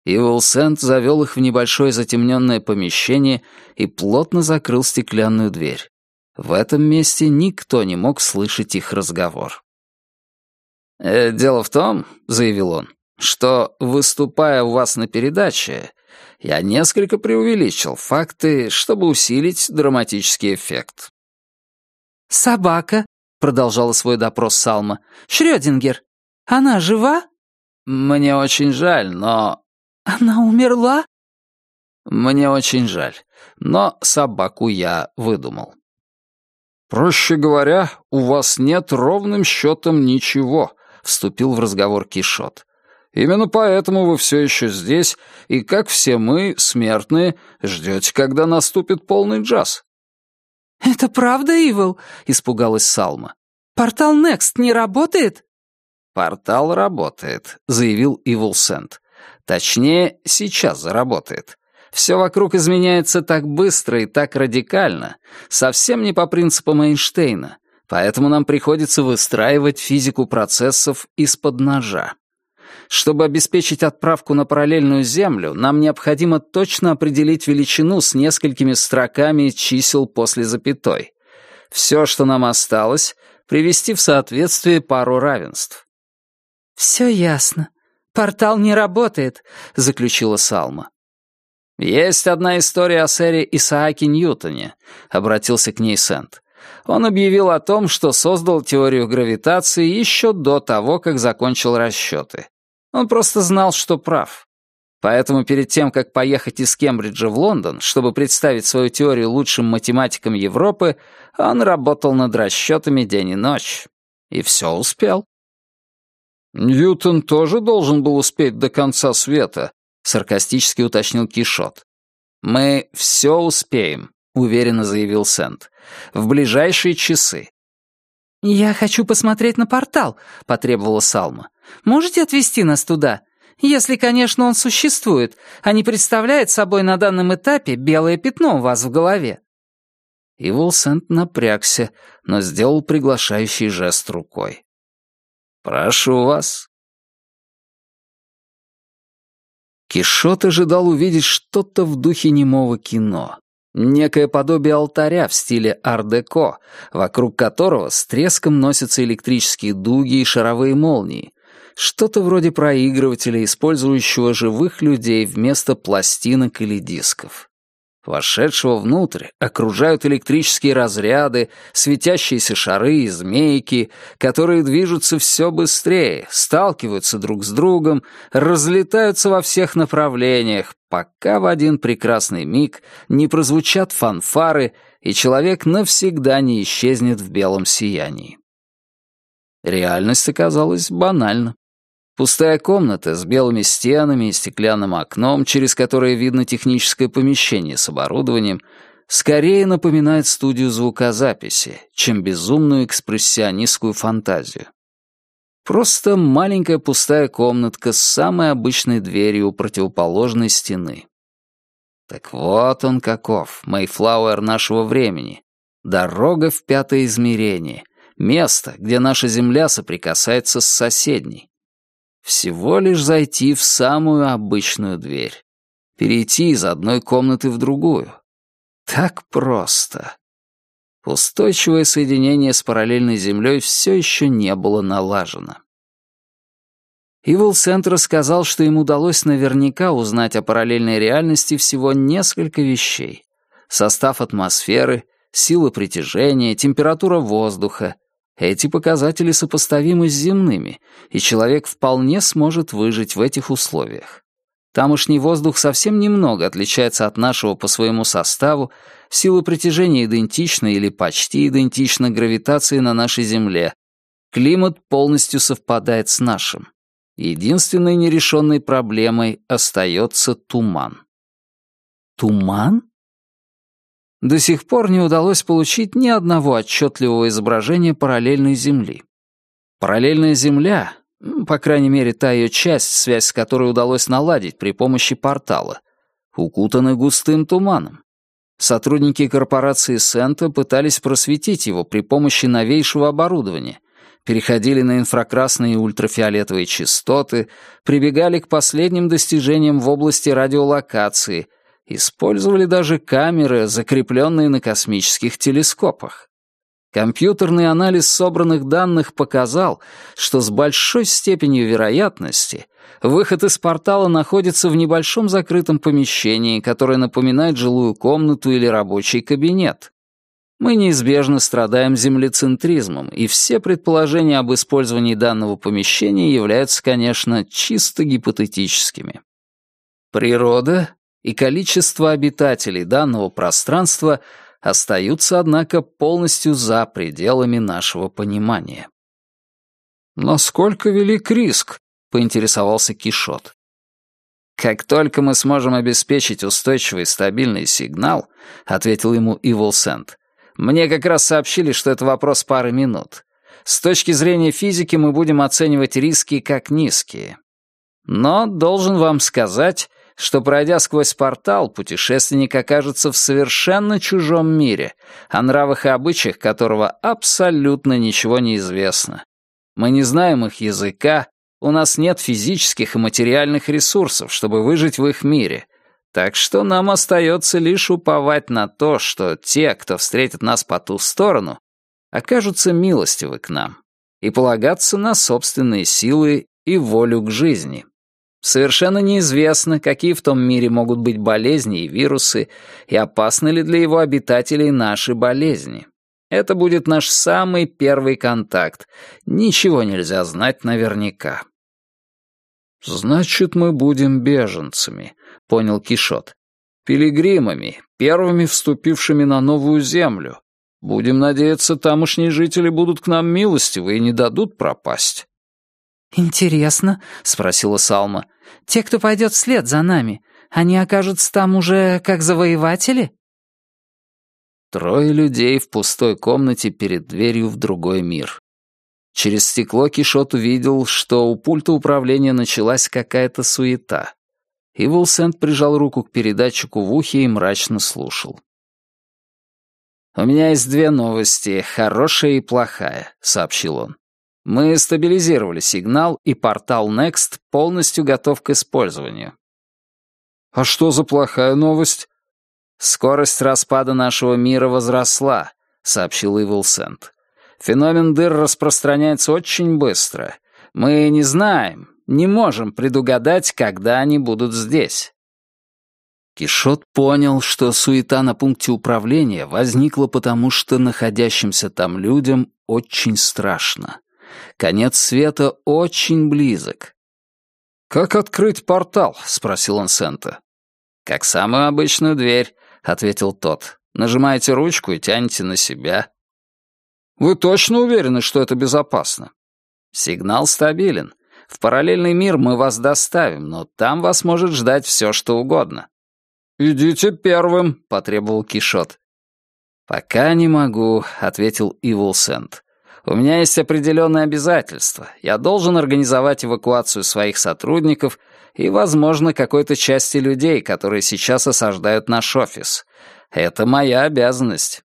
Ивол Сент завел их в небольшое затемненное помещение и плотно закрыл стеклянную дверь. В этом месте никто не мог слышать их разговор. «Э, «Дело в том», — заявил он, — «что, выступая у вас на передаче, я несколько преувеличил факты, чтобы усилить драматический эффект». «Собака», — продолжала свой допрос Салма, — «Шрёдингер, она жива?» «Мне очень жаль, но...» «Она умерла?» «Мне очень жаль, но собаку я выдумал». «Проще говоря, у вас нет ровным счетом ничего», — вступил в разговор Кишот. «Именно поэтому вы все еще здесь, и, как все мы, смертные, ждете, когда наступит полный джаз». «Это правда, Ивел?» — испугалась Салма. «Портал Next не работает?» «Портал работает», — заявил Ивол Сент. «Точнее, сейчас заработает. Все вокруг изменяется так быстро и так радикально, совсем не по принципам Эйнштейна, поэтому нам приходится выстраивать физику процессов из-под ножа. Чтобы обеспечить отправку на параллельную Землю, нам необходимо точно определить величину с несколькими строками чисел после запятой. Все, что нам осталось, привести в соответствие пару равенств. «Все ясно. Портал не работает», — заключила Салма. «Есть одна история о сэре Исааке Ньютоне», — обратился к ней Сент. Он объявил о том, что создал теорию гравитации еще до того, как закончил расчеты. Он просто знал, что прав. Поэтому перед тем, как поехать из Кембриджа в Лондон, чтобы представить свою теорию лучшим математикам Европы, он работал над расчетами день и ночь. И все успел. «Ньютон тоже должен был успеть до конца света», — саркастически уточнил Кишот. «Мы все успеем», — уверенно заявил Сент. «В ближайшие часы». «Я хочу посмотреть на портал», — потребовала Салма. Можете отвезти нас туда? Если, конечно, он существует, а не представляет собой на данном этапе белое пятно у вас в голове». И Волсент напрягся, но сделал приглашающий жест рукой. «Прошу вас». Кишот ожидал увидеть что-то в духе немого кино. Некое подобие алтаря в стиле ар-деко, вокруг которого с треском носятся электрические дуги и шаровые молнии, что-то вроде проигрывателя, использующего живых людей вместо пластинок или дисков. Вошедшего внутрь окружают электрические разряды, светящиеся шары и змейки, которые движутся все быстрее, сталкиваются друг с другом, разлетаются во всех направлениях, пока в один прекрасный миг не прозвучат фанфары, и человек навсегда не исчезнет в белом сиянии. Реальность оказалась банальна. Пустая комната с белыми стенами и стеклянным окном, через которое видно техническое помещение с оборудованием, скорее напоминает студию звукозаписи, чем безумную экспрессионистскую фантазию. Просто маленькая пустая комнатка с самой обычной дверью у противоположной стены. Так вот он каков, Мейфлауэр нашего времени. Дорога в пятое измерение. Место, где наша Земля соприкасается с соседней. Всего лишь зайти в самую обычную дверь. Перейти из одной комнаты в другую. Так просто. Устойчивое соединение с параллельной Землей все еще не было налажено. Ивол Сент рассказал, что им удалось наверняка узнать о параллельной реальности всего несколько вещей. Состав атмосферы, сила притяжения, температура воздуха, эти показатели сопоставимы с земными, и человек вполне сможет выжить в этих условиях. Тамошний воздух совсем немного отличается от нашего по своему составу, сила притяжения идентична или почти идентична гравитации на нашей Земле. Климат полностью совпадает с нашим. Единственной нерешенной проблемой остается туман. Туман? До сих пор не удалось получить ни одного отчетливого изображения параллельной Земли. Параллельная Земля, по крайней мере та ее часть, связь с которой удалось наладить при помощи портала, укутана густым туманом. Сотрудники корпорации Сента пытались просветить его при помощи новейшего оборудования, переходили на инфракрасные и ультрафиолетовые частоты, прибегали к последним достижениям в области радиолокации — Использовали даже камеры, закрепленные на космических телескопах. Компьютерный анализ собранных данных показал, что с большой степенью вероятности выход из портала находится в небольшом закрытом помещении, которое напоминает жилую комнату или рабочий кабинет. Мы неизбежно страдаем землецентризмом, и все предположения об использовании данного помещения являются, конечно, чисто гипотетическими. Природа и количество обитателей данного пространства остаются, однако, полностью за пределами нашего понимания. «Насколько велик риск?» — поинтересовался Кишот. «Как только мы сможем обеспечить устойчивый стабильный сигнал», — ответил ему Ивол Сент, «мне как раз сообщили, что это вопрос пары минут. С точки зрения физики мы будем оценивать риски как низкие. Но должен вам сказать, что, пройдя сквозь портал, путешественник окажется в совершенно чужом мире, о нравах и обычаях которого абсолютно ничего не известно. Мы не знаем их языка, у нас нет физических и материальных ресурсов, чтобы выжить в их мире, так что нам остается лишь уповать на то, что те, кто встретит нас по ту сторону, окажутся милостивы к нам, и полагаться на собственные силы и волю к жизни. Совершенно неизвестно, какие в том мире могут быть болезни и вирусы, и опасны ли для его обитателей наши болезни. Это будет наш самый первый контакт. Ничего нельзя знать наверняка. «Значит, мы будем беженцами», — понял Кишот. «Пилигримами, первыми вступившими на новую землю. Будем надеяться, тамошние жители будут к нам милостивы и не дадут пропасть». «Интересно», — спросила Салма. «Те, кто пойдет вслед за нами, они окажутся там уже как завоеватели?» Трое людей в пустой комнате перед дверью в другой мир. Через стекло Кишот увидел, что у пульта управления началась какая-то суета. И Вулсент прижал руку к передатчику в ухе и мрачно слушал. «У меня есть две новости, хорошая и плохая», — сообщил он. «Мы стабилизировали сигнал, и портал Next полностью готов к использованию». «А что за плохая новость?» «Скорость распада нашего мира возросла», — сообщил Ивилсент. Феномен дыр распространяется очень быстро. Мы не знаем, не можем предугадать, когда они будут здесь. Кишот понял, что суета на пункте управления возникла потому, что находящимся там людям очень страшно. Конец света очень близок. «Как открыть портал?» — спросил он Сента. «Как самую обычную дверь», — ответил тот. «Нажимаете ручку и тянете на себя. Вы точно уверены, что это безопасно? Сигнал стабилен. В параллельный мир мы вас доставим, но там вас может ждать все, что угодно. «Идите первым», — потребовал Кишот. «Пока не могу», — ответил Ивулсент. «У меня есть определенные обязательства. Я должен организовать эвакуацию своих сотрудников и, возможно, какой-то части людей, которые сейчас осаждают наш офис. Это моя обязанность».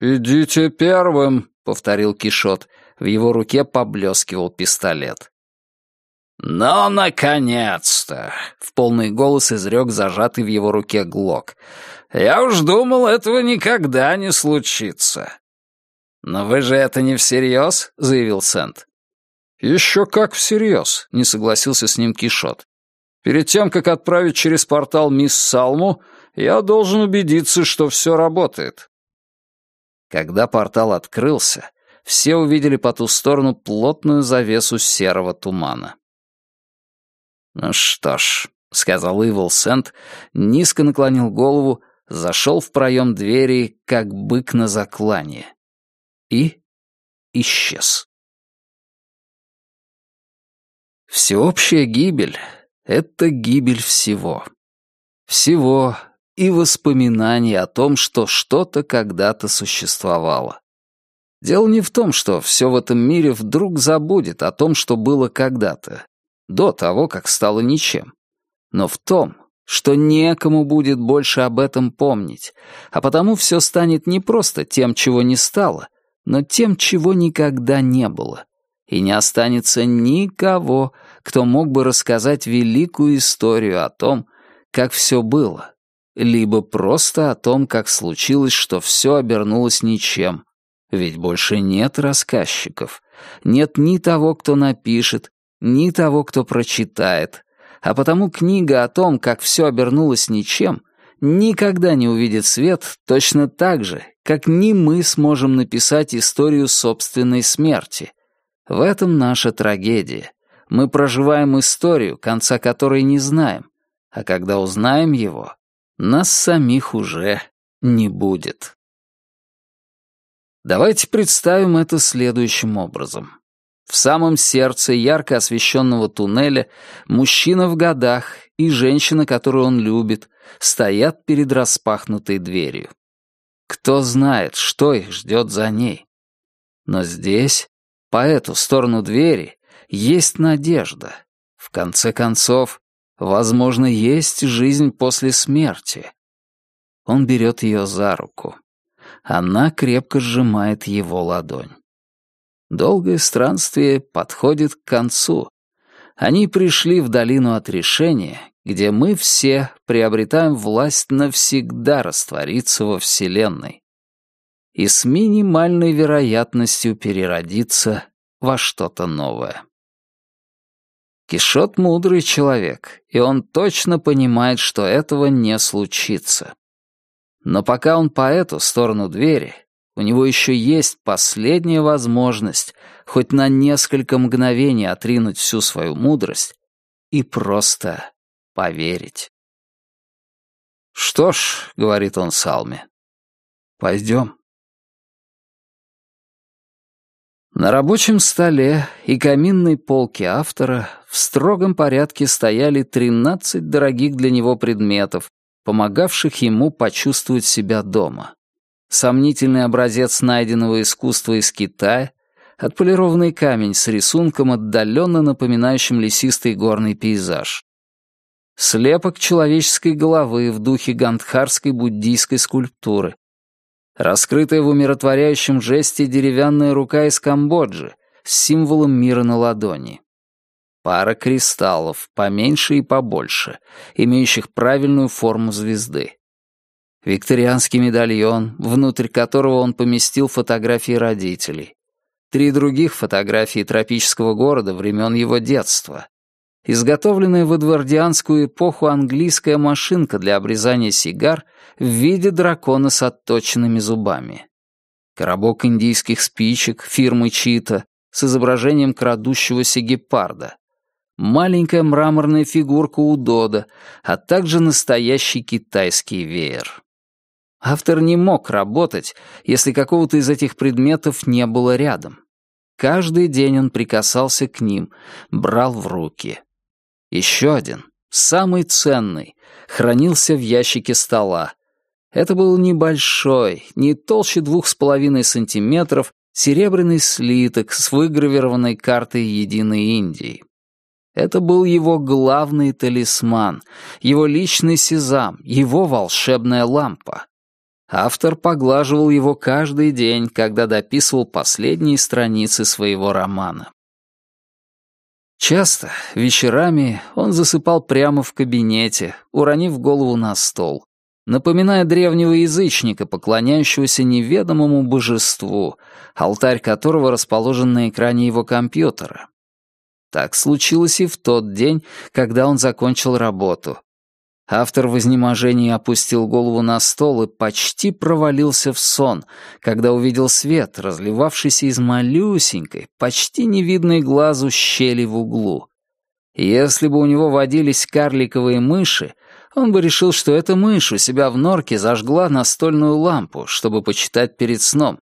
«Идите первым», повторил Кишот. В его руке поблескивал пистолет. «Ну, наконец-то!» — в полный голос изрек зажатый в его руке глок. «Я уж думал, этого никогда не случится». «Но вы же это не всерьез?» — заявил Сент. «Еще как всерьез», — не согласился с ним Кишот. «Перед тем, как отправить через портал мисс Салму, я должен убедиться, что все работает. Когда портал открылся, все увидели по ту сторону плотную завесу серого тумана. «Ну что ж», — сказал Ивол Сент, низко наклонил голову, зашел в проем двери, как бык на заклание. И исчез. Всеобщая гибель — это гибель всего. Всего, и воспоминаний о том, что что-то когда-то существовало. Дело не в том, что все в этом мире вдруг забудет о том, что было когда-то, до того, как стало ничем, но в том, что некому будет больше об этом помнить, а потому все станет не просто тем, чего не стало, но тем, чего никогда не было, и не останется никого, кто мог бы рассказать великую историю о том, как все было, либо просто о том, как случилось, что все обернулось ничем. Ведь больше нет рассказчиков. Нет ни того, кто напишет, ни того, кто прочитает. А потому книга о том, как все обернулось ничем, никогда не увидит свет точно так же, как ни мы сможем написать историю собственной смерти. В этом наша трагедия. Мы проживаем историю, конца которой не знаем. А когда узнаем его, нас самих уже не будет. Давайте представим это следующим образом. В самом сердце ярко освещенного туннеля мужчина в годах и женщина, которую он любит, стоят перед распахнутой дверью. Кто знает, что их ждет за ней. Но здесь, по эту сторону двери, есть надежда. В конце концов, Возможно, есть жизнь после смерти. Он берет ее за руку. Она крепко сжимает его ладонь. Долгое странствие подходит к концу. Они пришли в долину отрешения, где мы все приобретаем власть навсегда раствориться во Вселенной и с минимальной вероятностью переродиться во что-то новое. Кишот мудрый человек, и он точно понимает, что этого не случится. Но пока он по эту сторону двери, у него еще есть последняя возможность хоть на несколько мгновений отринуть всю свою мудрость и просто поверить. «Что ж», — говорит он Салме, — «пойдем». На рабочем столе и каминной полке автора в строгом порядке стояли 13 дорогих для него предметов, помогавших ему почувствовать себя дома. Сомнительный образец найденного искусства из Китая, отполированный камень с рисунком, отдаленно напоминающим лесистый горный пейзаж. Слепок человеческой головы в духе гандхарской буддийской скульптуры. Раскрытая в умиротворяющем жесте деревянная рука из Камбоджи с символом мира на ладони. Пара кристаллов, поменьше и побольше, имеющих правильную форму звезды. Викторианский медальон, внутрь которого он поместил фотографии родителей. Три других фотографии тропического города времен его детства. Изготовленная в эдвардианскую эпоху английская машинка для обрезания сигар в виде дракона с отточенными зубами. Коробок индийских спичек фирмы Чита с изображением крадущегося гепарда. Маленькая мраморная фигурка у Дода, а также настоящий китайский веер. Автор не мог работать, если какого-то из этих предметов не было рядом. Каждый день он прикасался к ним, брал в руки. Еще один, самый ценный, хранился в ящике стола. Это был небольшой, не толще двух с половиной сантиметров, серебряный слиток с выгравированной картой Единой Индии. Это был его главный талисман, его личный сезам, его волшебная лампа. Автор поглаживал его каждый день, когда дописывал последние страницы своего романа. Часто, вечерами, он засыпал прямо в кабинете, уронив голову на стол, напоминая древнего язычника, поклоняющегося неведомому божеству, алтарь которого расположен на экране его компьютера. Так случилось и в тот день, когда он закончил работу, Автор в изнеможении опустил голову на стол и почти провалился в сон, когда увидел свет, разливавшийся из малюсенькой, почти невидной глазу щели в углу. Если бы у него водились карликовые мыши, он бы решил, что эта мышь у себя в норке зажгла настольную лампу, чтобы почитать перед сном.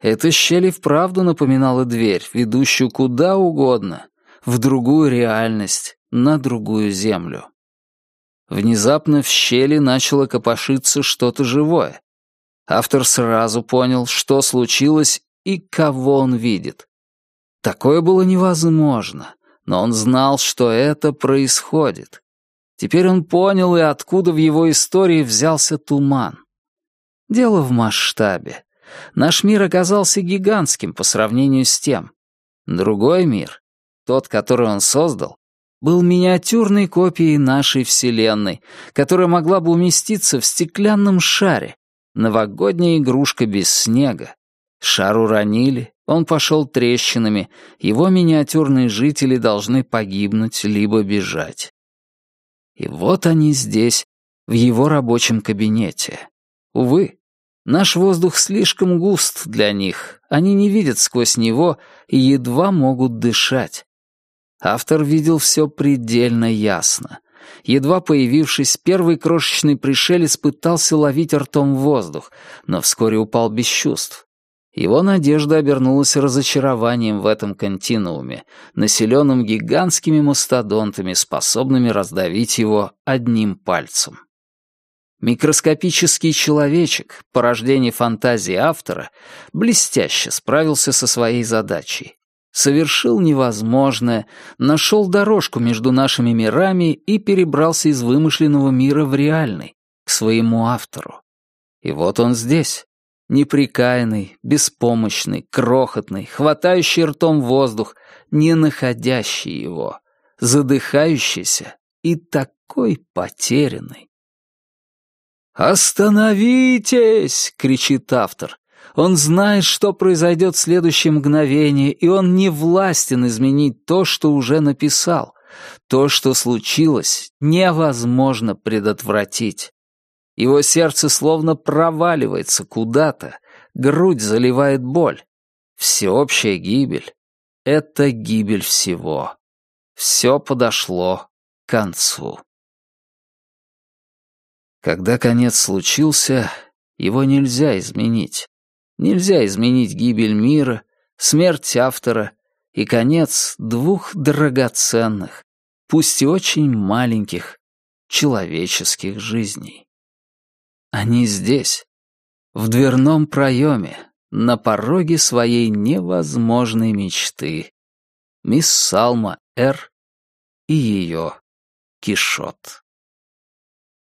Эта щель и вправду напоминала дверь, ведущую куда угодно, в другую реальность, на другую землю. Внезапно в щели начало копошиться что-то живое. Автор сразу понял, что случилось и кого он видит. Такое было невозможно, но он знал, что это происходит. Теперь он понял, и откуда в его истории взялся туман. Дело в масштабе. Наш мир оказался гигантским по сравнению с тем. Другой мир, тот, который он создал, был миниатюрной копией нашей Вселенной, которая могла бы уместиться в стеклянном шаре. Новогодняя игрушка без снега. Шар уронили, он пошел трещинами, его миниатюрные жители должны погибнуть либо бежать. И вот они здесь, в его рабочем кабинете. Увы, наш воздух слишком густ для них, они не видят сквозь него и едва могут дышать. Автор видел все предельно ясно. Едва появившись, первый крошечный пришелец пытался ловить ртом воздух, но вскоре упал без чувств. Его надежда обернулась разочарованием в этом континууме, населенном гигантскими мастодонтами, способными раздавить его одним пальцем. Микроскопический человечек, порождение фантазии автора, блестяще справился со своей задачей совершил невозможное, нашел дорожку между нашими мирами и перебрался из вымышленного мира в реальный, к своему автору. И вот он здесь, неприкаянный, беспомощный, крохотный, хватающий ртом воздух, не находящий его, задыхающийся и такой потерянный. «Остановитесь!» — кричит автор. Он знает, что произойдет в следующее мгновение, и он не властен изменить то, что уже написал. То, что случилось, невозможно предотвратить. Его сердце словно проваливается куда-то, грудь заливает боль. Всеобщая гибель — это гибель всего. Все подошло к концу. Когда конец случился, его нельзя изменить. Нельзя изменить гибель мира, смерть автора и конец двух драгоценных, пусть и очень маленьких, человеческих жизней. Они здесь, в дверном проеме, на пороге своей невозможной мечты. Мисс Салма Р. и ее Кишот.